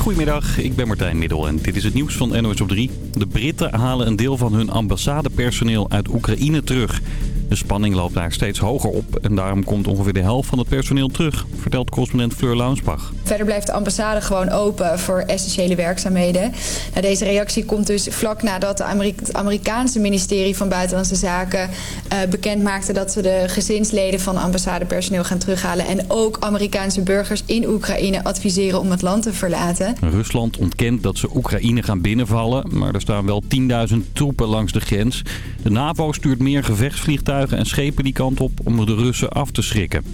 Goedemiddag, ik ben Martijn Middel en dit is het nieuws van NOS op 3. De Britten halen een deel van hun ambassadepersoneel uit Oekraïne terug. De spanning loopt daar steeds hoger op en daarom komt ongeveer de helft van het personeel terug, vertelt correspondent Fleur Launsbach. Verder blijft de ambassade gewoon open voor essentiële werkzaamheden. Nou, deze reactie komt dus vlak nadat het Amerikaanse ministerie van Buitenlandse Zaken uh, bekend maakte dat ze de gezinsleden van ambassadepersoneel gaan terughalen. En ook Amerikaanse burgers in Oekraïne adviseren om het land te verlaten. Rusland ontkent dat ze Oekraïne gaan binnenvallen, maar er staan wel 10.000 troepen langs de grens. De NAVO stuurt meer gevechtsvliegtuigen en schepen die kant op om de Russen af te schrikken.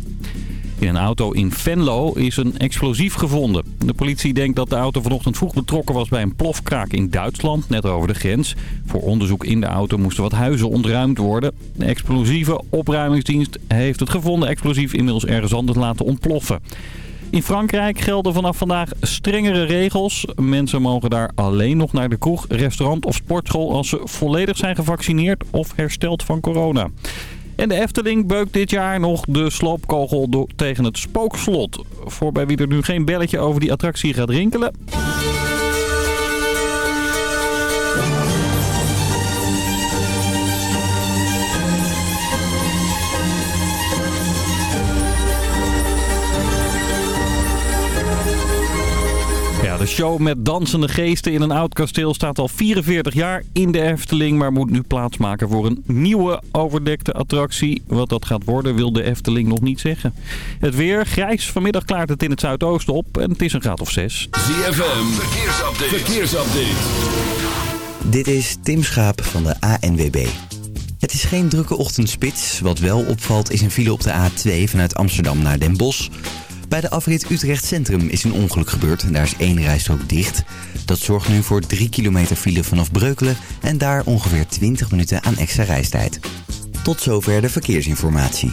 In een auto in Venlo is een explosief gevonden. De politie denkt dat de auto vanochtend vroeg betrokken was bij een plofkraak in Duitsland, net over de grens. Voor onderzoek in de auto moesten wat huizen ontruimd worden. De explosieve opruimingsdienst heeft het gevonden explosief inmiddels ergens anders laten ontploffen. In Frankrijk gelden vanaf vandaag strengere regels. Mensen mogen daar alleen nog naar de kroeg, restaurant of sportschool als ze volledig zijn gevaccineerd of hersteld van corona. En de Efteling beukt dit jaar nog de sloopkogel tegen het spookslot. Voor bij wie er nu geen belletje over die attractie gaat rinkelen... de show met dansende geesten in een oud kasteel staat al 44 jaar in de Efteling... maar moet nu plaatsmaken voor een nieuwe overdekte attractie. Wat dat gaat worden wil de Efteling nog niet zeggen. Het weer, grijs. Vanmiddag klaart het in het zuidoosten op en het is een graad of 6. ZFM, verkeersupdate. verkeersupdate. Dit is Tim Schaap van de ANWB. Het is geen drukke ochtendspits. Wat wel opvalt is een file op de A2 vanuit Amsterdam naar Den Bosch... Bij de afrit Utrecht Centrum is een ongeluk gebeurd en daar is één rijstrook dicht. Dat zorgt nu voor 3 kilometer file vanaf Breukelen en daar ongeveer 20 minuten aan extra reistijd. Tot zover de verkeersinformatie.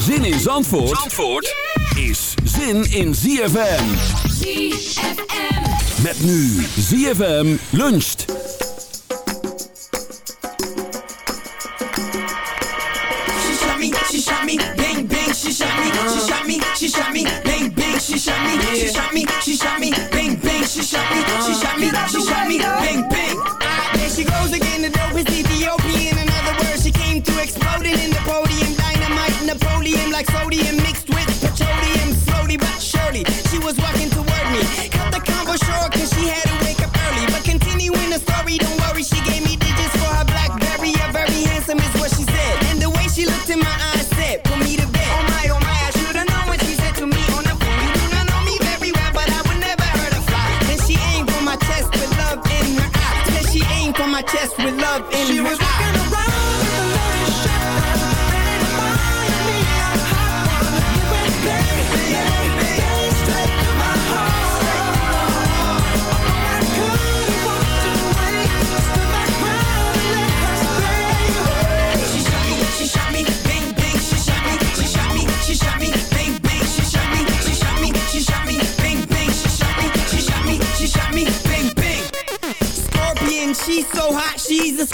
Zin in Zandvoort, Zandvoort is zin in ZFM. ZFM. Met nu ZFM luncht. she shot me, bang bang, she shot me, she shot me, she shot me, bang bang, she shot me, she shot me, she shot me, bang bang. There she goes again, the dope is Ethiopian. In other words, she came to exploding like sodium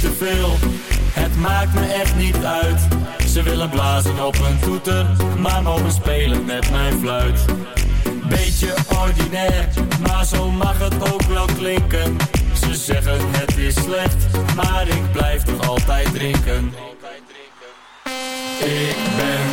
te veel. Het maakt me echt niet uit. Ze willen blazen op hun toeter Maar mogen spelen met mijn fluit. Beetje ordinair Maar zo mag het ook wel klinken. Ze zeggen het is slecht Maar ik blijf toch altijd drinken. Ik ben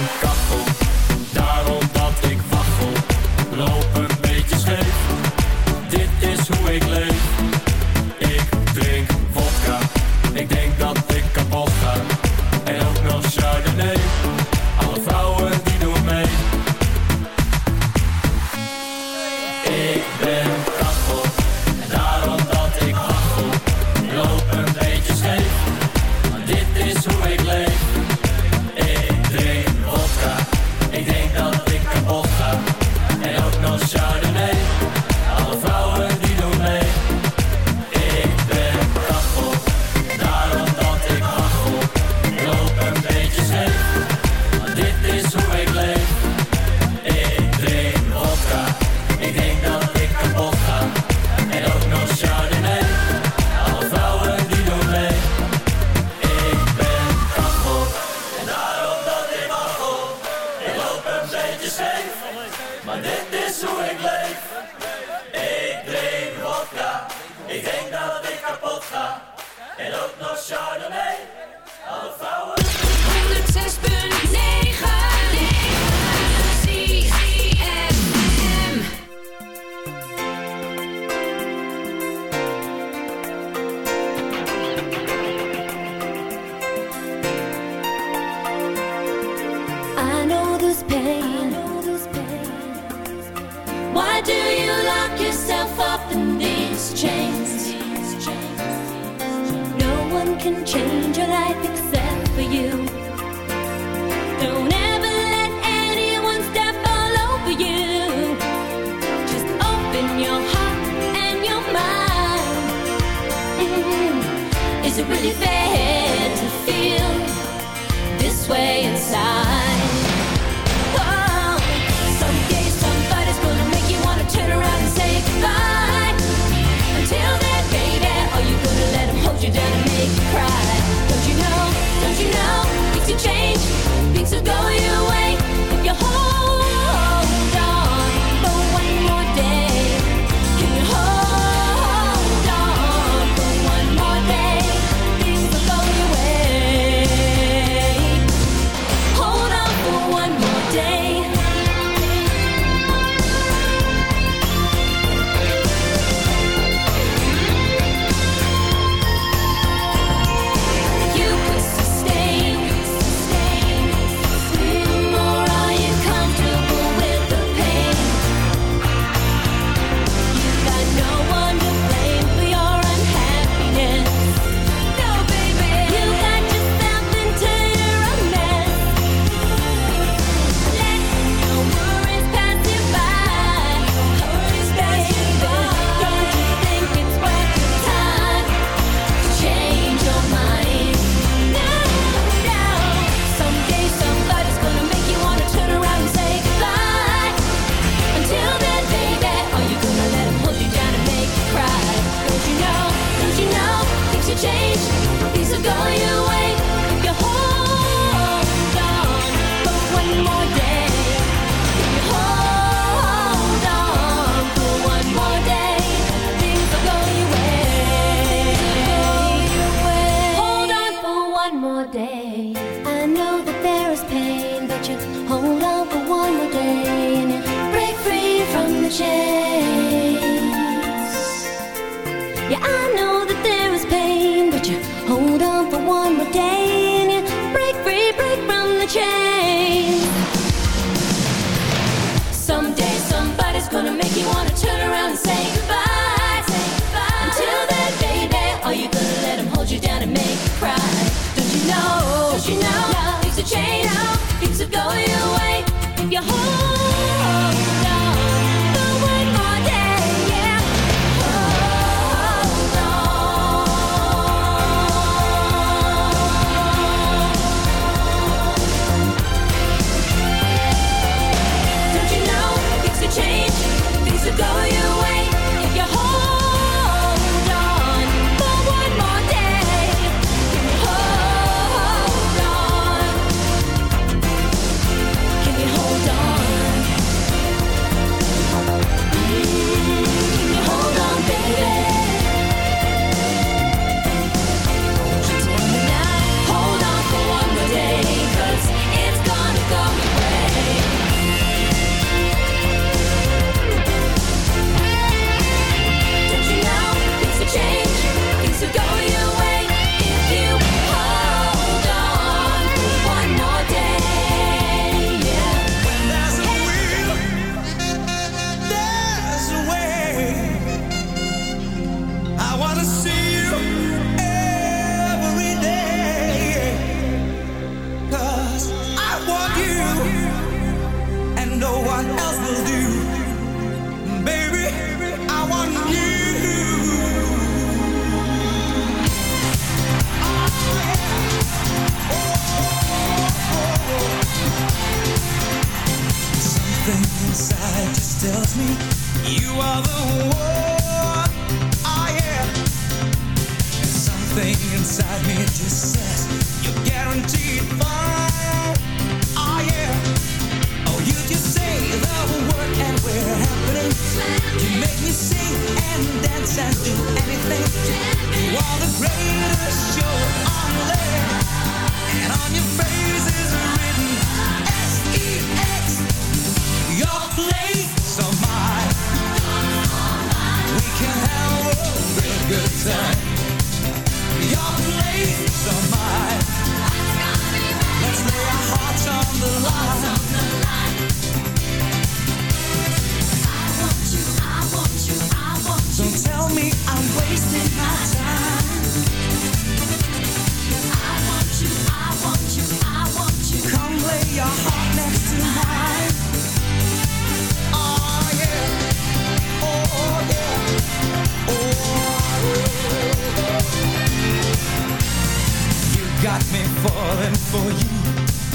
got me falling for you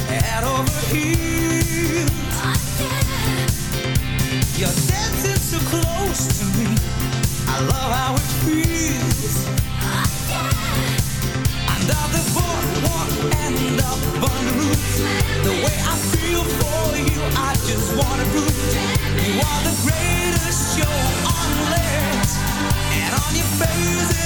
head over heels. Again. You're dancing so close to me. I love how it feels. Again. Under the boardwalk and up on the roof, the way I feel for you, I just wanna prove you are the greatest show on legs and on your face.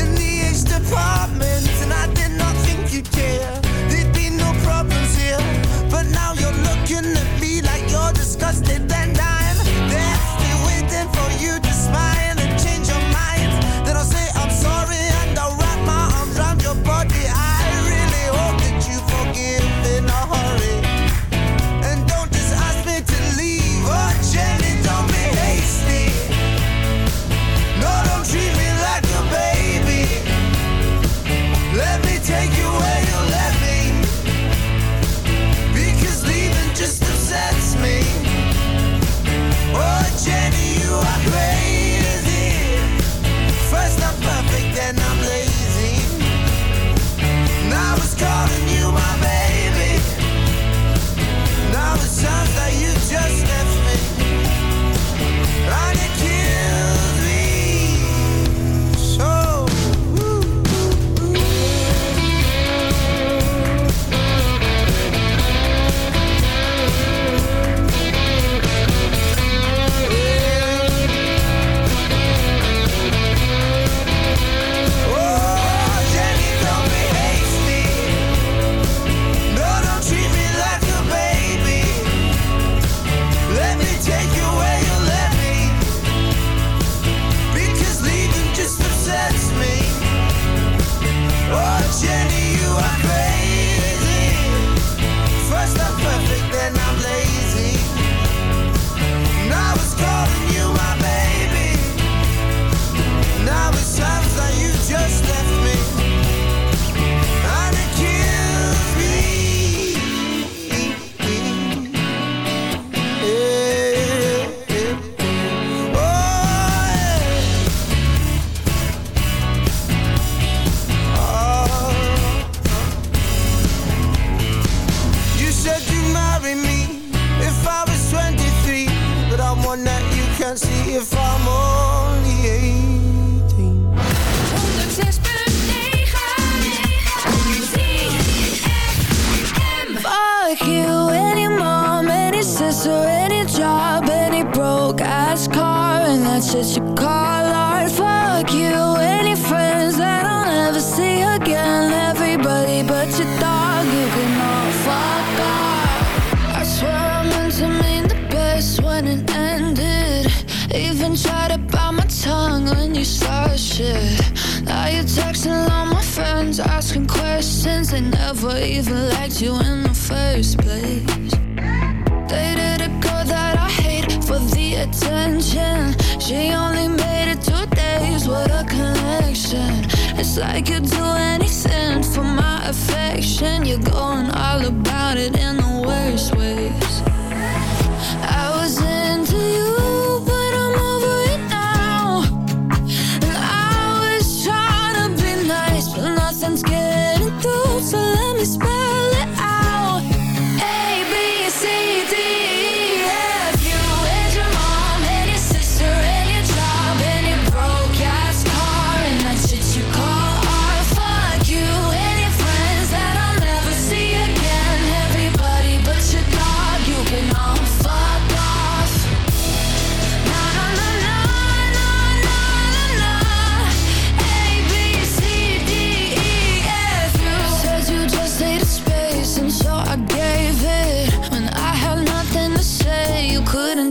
in the East department, and I did not think you'd care.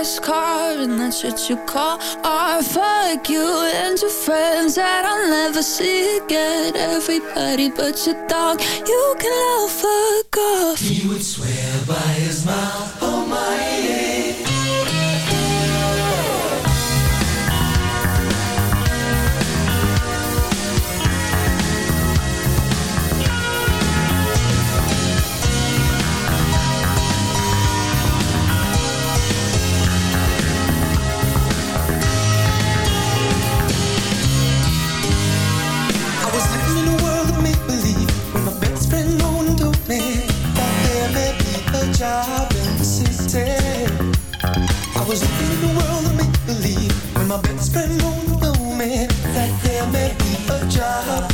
fast car and that's what you call our. Fuck you and your friends that I'll never see again. Everybody but your dog, you can all fuck off. He would swear by his mouth job.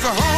But it's the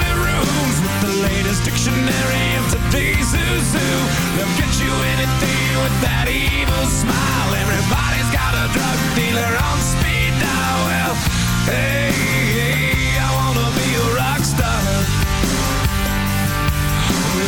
rooms with the latest dictionary of today's who. They'll get you anything with that evil smile. Everybody's got a drug dealer on speed dial. Well, hey, hey, I wanna be a rock star.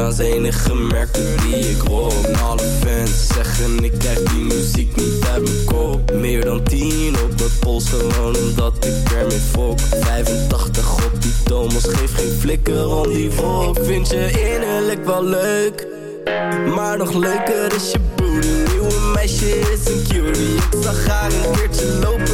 als enige merken die ik hoor. alle fans zeggen ik krijg die muziek niet uit mijn kop. Meer dan 10 op mijn pols gewoon omdat ik ermee fok. 85 op die domos geef geen flikker om die volk. Vind je innerlijk wel leuk, maar nog leuker is je booty. Nieuwe meisje is een cutie. Ik zag haar een keertje lopen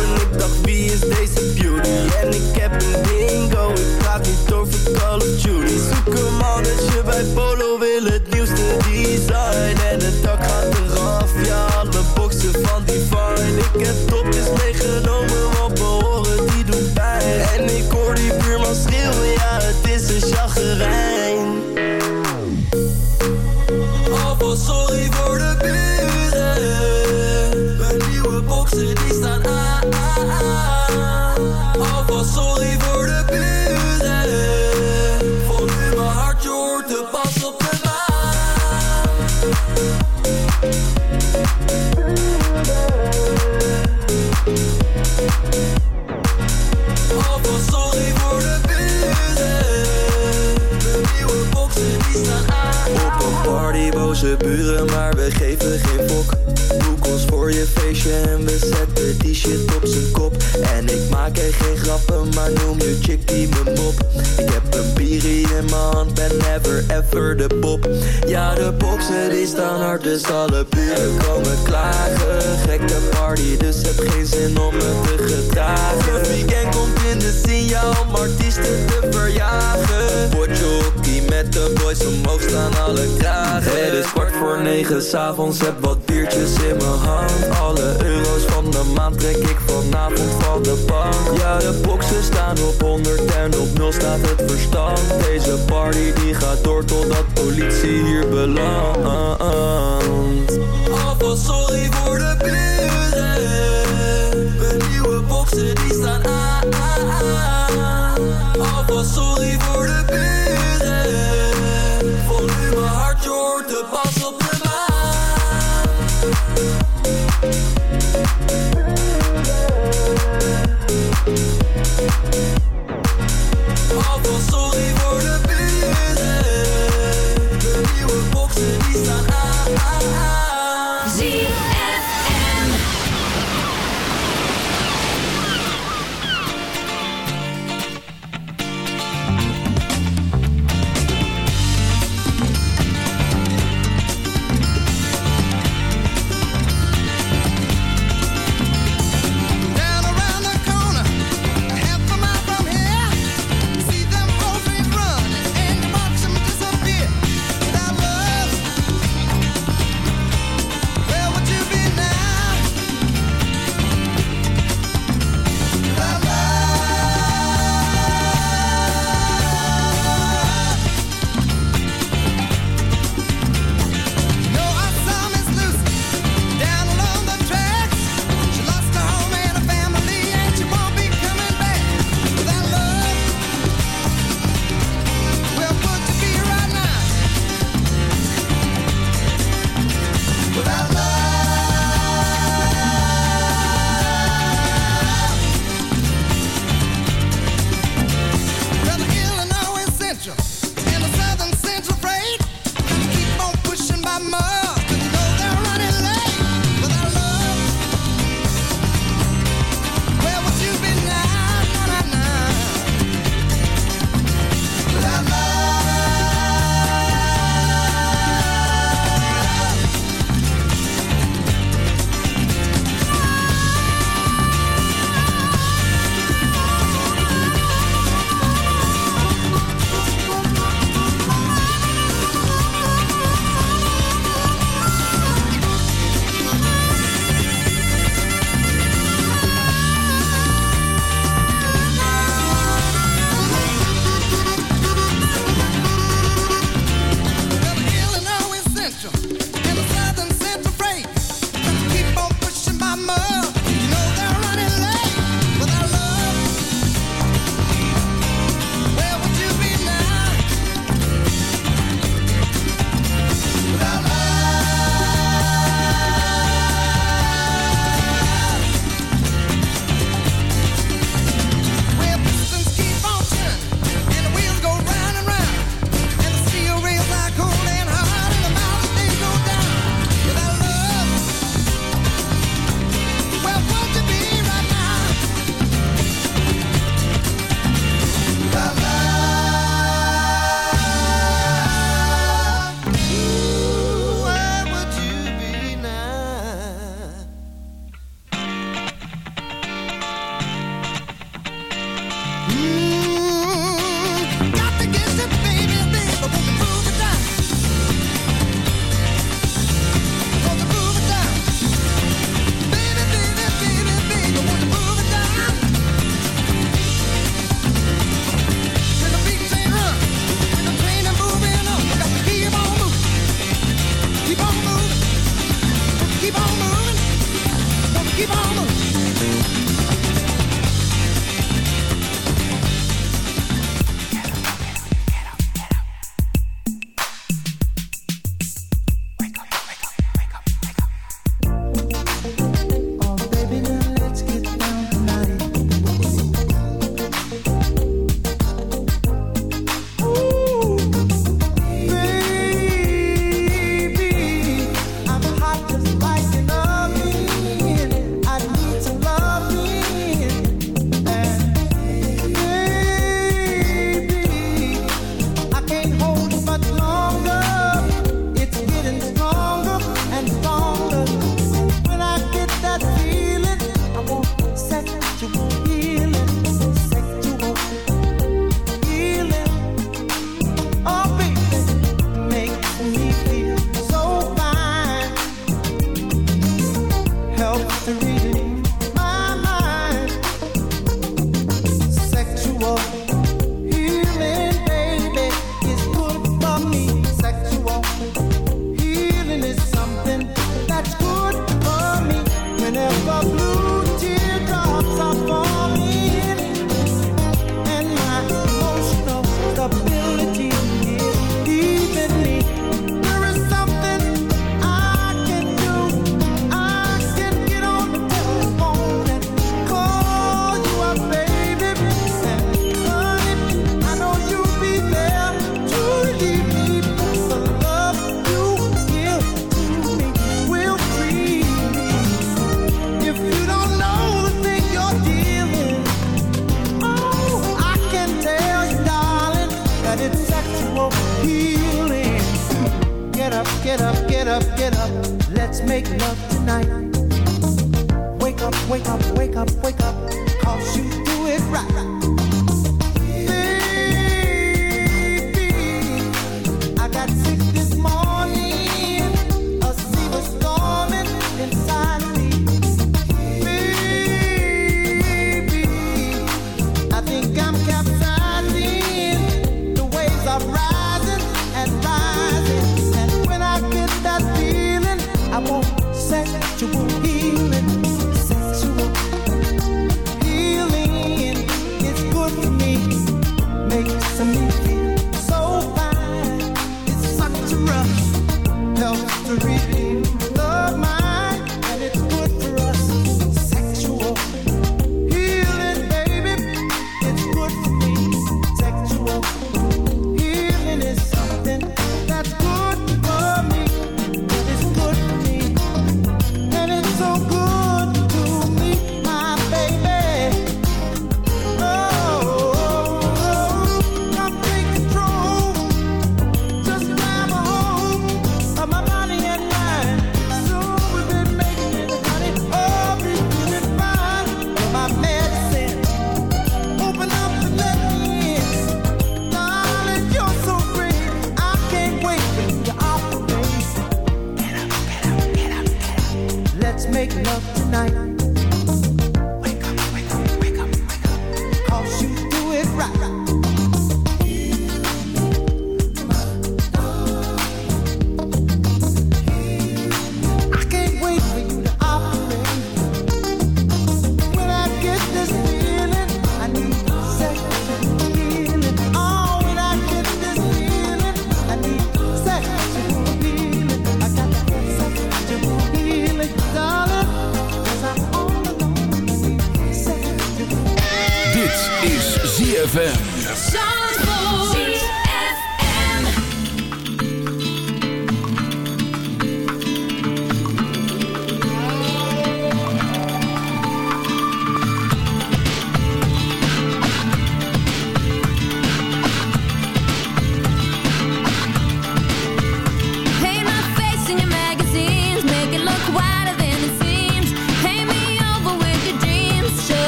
de